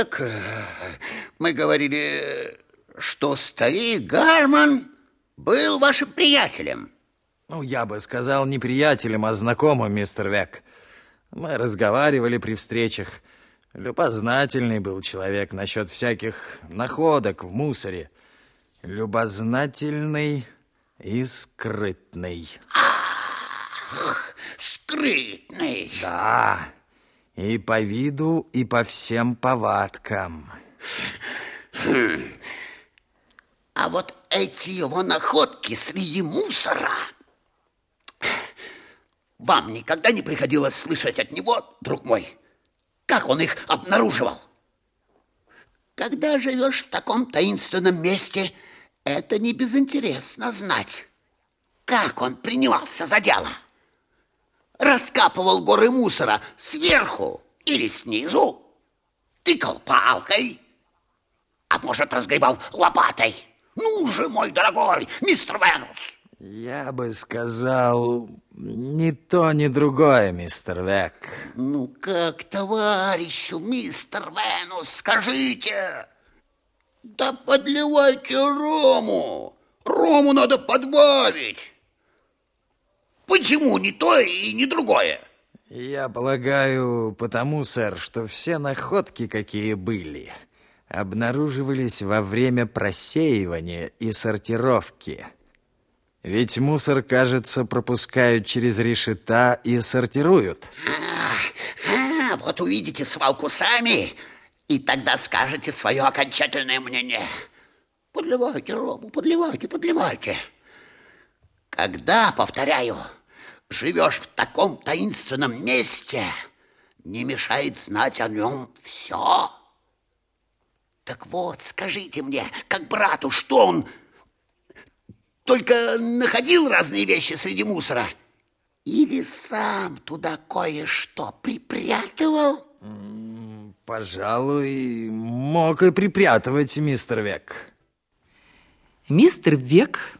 Так э, мы говорили, что старик Гарман был вашим приятелем. Ну, я бы сказал, не приятелем, а знакомым, мистер Век. Мы разговаривали при встречах. Любознательный был человек насчет всяких находок в мусоре. Любознательный и скрытный. Ах, скрытный. Да, и по виду, и по всем повадкам. А вот эти его находки среди мусора... Вам никогда не приходилось слышать от него, друг мой, как он их обнаруживал? Когда живешь в таком таинственном месте, это не безинтересно знать, как он принимался за дело. Раскапывал горы мусора сверху или снизу, тыкал палкой, а может, разгребал лопатой. Ну же, мой дорогой, мистер Венус! Я бы сказал, ни то, ни другое, мистер Век. Ну как товарищу, мистер Венус, скажите? Да подливайте рому. Рому надо подбавить. Почему не то и не другое? Я полагаю, потому, сэр, что все находки, какие были, обнаруживались во время просеивания и сортировки. Ведь мусор, кажется, пропускают через решета и сортируют. А, а, вот увидите свалку сами, и тогда скажете свое окончательное мнение. Подливайте рому, подливайте, подливайте. Когда, повторяю, живешь в таком таинственном месте, не мешает знать о нем все. Так вот, скажите мне, как брату, что он только находил разные вещи среди мусора? Или сам туда кое-что припрятывал? Пожалуй, мог и припрятывать мистер Век. Мистер Век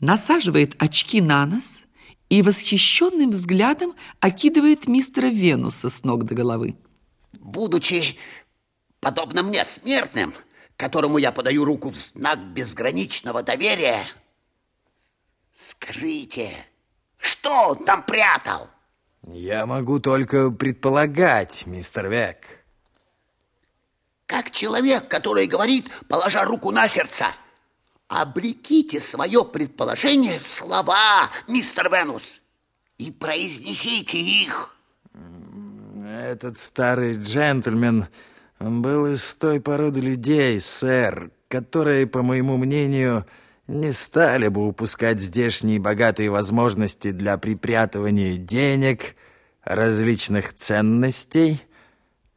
насаживает очки на нос и восхищенным взглядом окидывает мистера Венуса с ног до головы. Будучи подобно мне смертным, которому я подаю руку в знак безграничного доверия, Скажите, что он там прятал? Я могу только предполагать, мистер Век. Как человек, который говорит, положа руку на сердце, облеките свое предположение в слова, мистер Венус, и произнесите их. Этот старый джентльмен был из той породы людей, сэр, которые, по моему мнению, не стали бы упускать здешние богатые возможности для припрятывания денег, различных ценностей,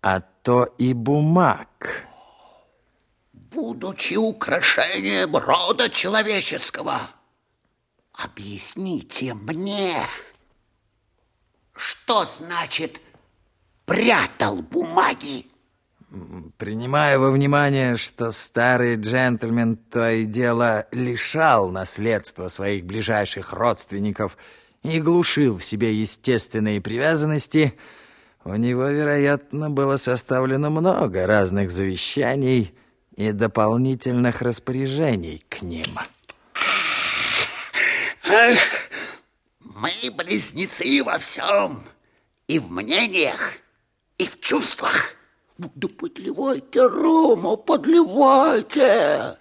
а то и бумаг. Будучи украшением рода человеческого, объясните мне, что значит прятал бумаги? Принимая во внимание, что старый джентльмен то и дело лишал наследства своих ближайших родственников и глушил в себе естественные привязанности, у него, вероятно, было составлено много разных завещаний и дополнительных распоряжений к ним. Ах, мы близнецы во всем, и в мнениях, и в чувствах. Да подливайте, Рома, подливайте.